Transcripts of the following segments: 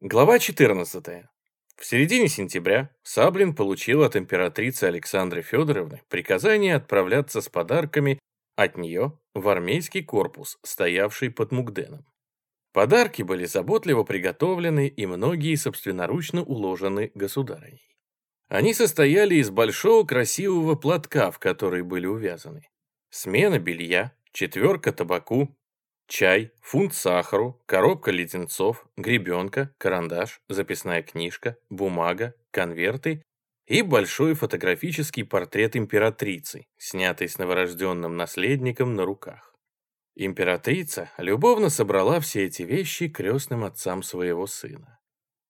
Глава 14. В середине сентября Саблин получил от императрицы Александры Федоровны приказание отправляться с подарками от нее в армейский корпус, стоявший под Мугденом. Подарки были заботливо приготовлены и многие собственноручно уложены государыней. Они состояли из большого красивого платка, в который были увязаны. Смена белья, четверка табаку, чай, фунт сахару, коробка леденцов, гребенка, карандаш, записная книжка, бумага, конверты и большой фотографический портрет императрицы, снятый с новорожденным наследником на руках. Императрица любовно собрала все эти вещи крестным отцам своего сына.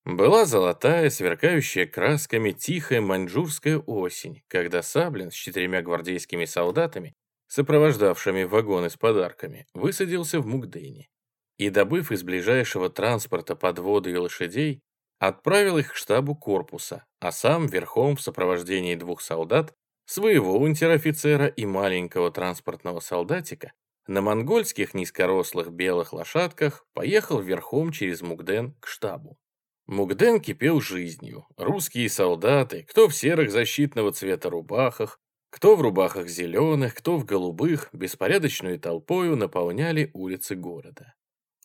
Была золотая, сверкающая красками тихая маньчжурская осень, когда Саблин с четырьмя гвардейскими солдатами сопровождавшими вагоны с подарками, высадился в Мукдене и, добыв из ближайшего транспорта подводы и лошадей, отправил их к штабу корпуса, а сам верхом в сопровождении двух солдат, своего унтер-офицера и маленького транспортного солдатика, на монгольских низкорослых белых лошадках поехал верхом через Мукден к штабу. Мукден кипел жизнью. Русские солдаты, кто в серых защитного цвета рубахах, кто в рубахах зеленых, кто в голубых, беспорядочную толпою наполняли улицы города.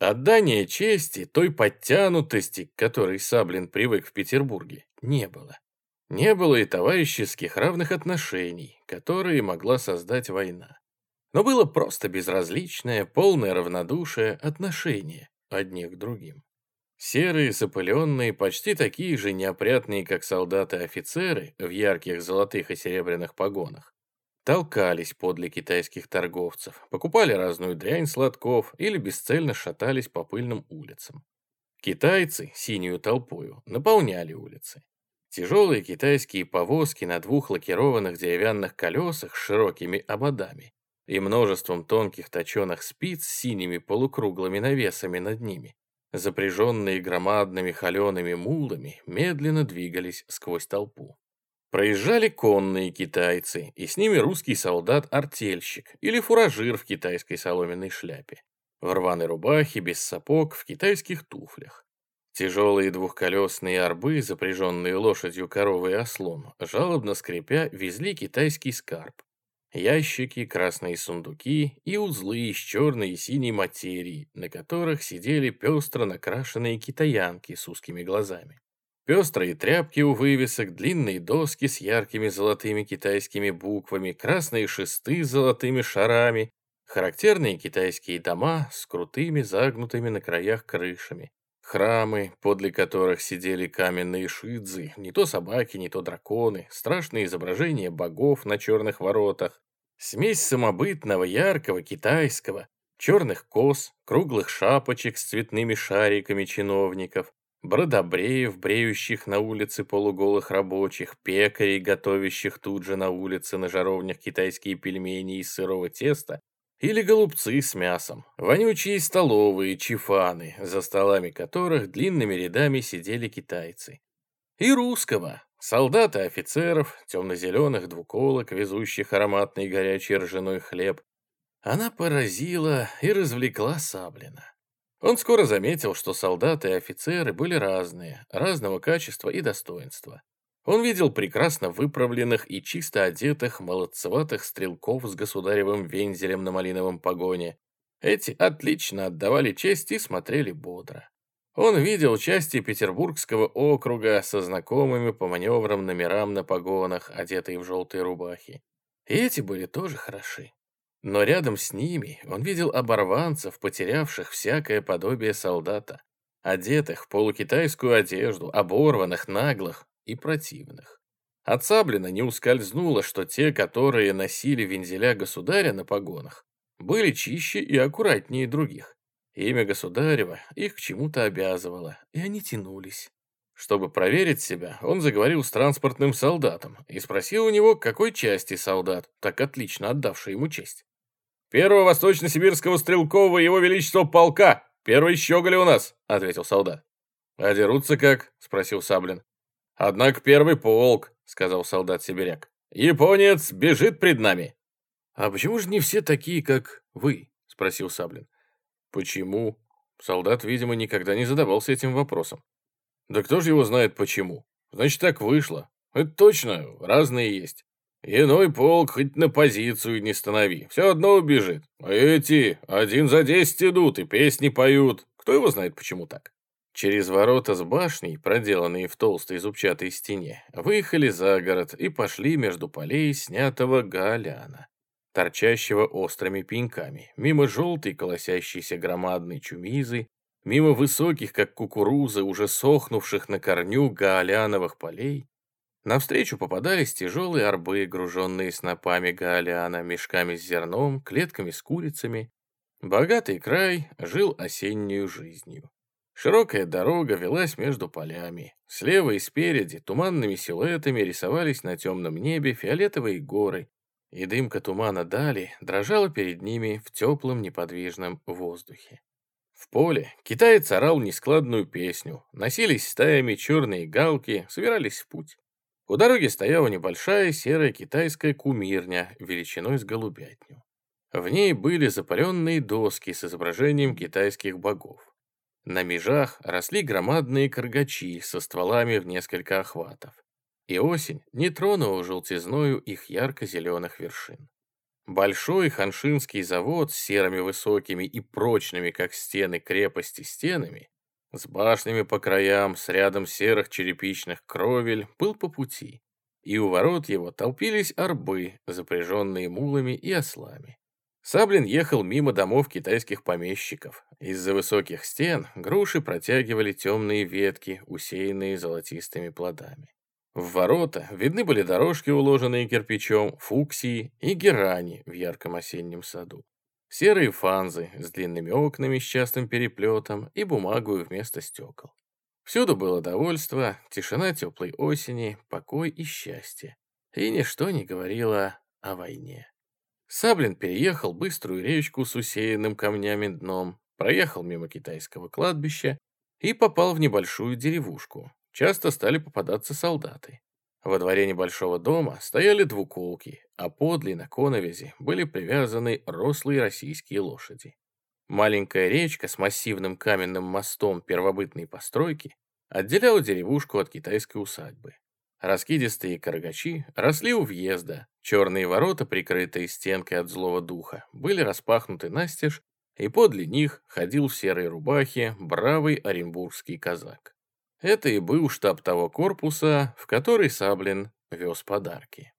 Отдания чести, той подтянутости, к которой Саблин привык в Петербурге, не было. Не было и товарищеских равных отношений, которые могла создать война. Но было просто безразличное, полное равнодушие отношение одних к другим. Серые, запыленные, почти такие же неопрятные, как солдаты-офицеры в ярких золотых и серебряных погонах, толкались подле китайских торговцев, покупали разную дрянь сладков или бесцельно шатались по пыльным улицам. Китайцы, синюю толпою, наполняли улицы. Тяжелые китайские повозки на двух лакированных деревянных колесах с широкими ободами и множеством тонких точеных спиц с синими полукруглыми навесами над ними запряженные громадными холеными мулами, медленно двигались сквозь толпу. Проезжали конные китайцы, и с ними русский солдат-артельщик или фуражир в китайской соломенной шляпе, в рваной рубахе, без сапог, в китайских туфлях. Тяжелые двухколесные арбы, запряженные лошадью, коровой и ослом, жалобно скрипя, везли китайский скарб, ящики, красные сундуки и узлы из черной и синей материи, на которых сидели пестро накрашенные китаянки с узкими глазами. Пестрые тряпки у вывесок, длинные доски с яркими золотыми китайскими буквами, красные шесты с золотыми шарами, характерные китайские дома с крутыми загнутыми на краях крышами, храмы, подле которых сидели каменные шидзы, не то собаки, не то драконы, страшные изображения богов на черных воротах, Смесь самобытного, яркого, китайского, черных кос, круглых шапочек с цветными шариками чиновников, бродобреев, бреющих на улице полуголых рабочих, пекарей, готовящих тут же на улице на жаровнях китайские пельмени из сырого теста, или голубцы с мясом, вонючие столовые, чифаны, за столами которых длинными рядами сидели китайцы. И русского, Солдат и офицеров, темно-зеленых двуколок, везущих ароматный горячий ржаной хлеб, она поразила и развлекла Саблина. Он скоро заметил, что солдаты и офицеры были разные, разного качества и достоинства. Он видел прекрасно выправленных и чисто одетых молодцеватых стрелков с государевым вензелем на малиновом погоне. Эти отлично отдавали честь и смотрели бодро. Он видел части Петербургского округа со знакомыми по маневрам номерам на погонах, одетые в желтые рубахи. И эти были тоже хороши. Но рядом с ними он видел оборванцев, потерявших всякое подобие солдата, одетых в полукитайскую одежду, оборванных, наглых и противных. От Саблина не ускользнуло, что те, которые носили вензеля государя на погонах, были чище и аккуратнее других. Имя государева их к чему-то обязывало, и они тянулись. Чтобы проверить себя, он заговорил с транспортным солдатом и спросил у него, какой части солдат, так отлично отдавший ему честь. «Первого восточно-сибирского стрелкового его величества полка! Первый щеголь у нас!» — ответил солдат. «А дерутся как?» — спросил Саблин. «Однако первый полк», — сказал солдат-сибиряк. «Японец бежит пред нами». «А почему же не все такие, как вы?» — спросил Саблин. Почему? Солдат, видимо, никогда не задавался этим вопросом. Да кто же его знает почему? Значит, так вышло. Это точно, разные есть. Иной полк хоть на позицию не станови, все одно убежит. А эти один за десять идут и песни поют. Кто его знает, почему так? Через ворота с башней, проделанные в толстой зубчатой стене, выехали за город и пошли между полей снятого гаоляна, торчащего острыми пеньками, мимо желтой колосящейся громадной чумизы, мимо высоких, как кукурузы, уже сохнувших на корню гаоляновых полей, Навстречу попадались тяжелые арбы, груженные снопами гаоляна, мешками с зерном, клетками с курицами. Богатый край жил осеннюю жизнью. Широкая дорога велась между полями. Слева и спереди туманными силуэтами рисовались на темном небе фиолетовые горы, и дымка тумана дали дрожала перед ними в теплом неподвижном воздухе. В поле китаец орал нескладную песню, носились стаями черные галки, собирались в путь. У дороги стояла небольшая серая китайская кумирня величиной с голубятню. В ней были запаленные доски с изображением китайских богов. На межах росли громадные каргачи со стволами в несколько охватов. И осень не тронула желтизною их ярко-зеленых вершин. Большой ханшинский завод с серыми высокими и прочными, как стены крепости, стенами с башнями по краям, с рядом серых черепичных кровель, был по пути, и у ворот его толпились арбы, запряженные мулами и ослами. Саблин ехал мимо домов китайских помещиков. Из-за высоких стен груши протягивали темные ветки, усеянные золотистыми плодами. В ворота видны были дорожки, уложенные кирпичом, фуксии и герани в ярком осеннем саду. Серые фанзы с длинными окнами с частым переплетом и бумагу вместо стекол. Всюду было довольство, тишина теплой осени, покой и счастье. И ничто не говорило о войне. Саблин переехал быструю речку с усеянным камнями дном, проехал мимо китайского кладбища и попал в небольшую деревушку. Часто стали попадаться солдаты. Во дворе небольшого дома стояли двуколки, а подле на коновизе были привязаны рослые российские лошади. Маленькая речка с массивным каменным мостом первобытной постройки отделяла деревушку от китайской усадьбы. Раскидистые каргачи росли у въезда, черные ворота, прикрытые стенкой от злого духа, были распахнуты настежь, и подле них ходил в серой рубахе бравый оренбургский казак. Это и был штаб того корпуса, в который Саблин вез подарки.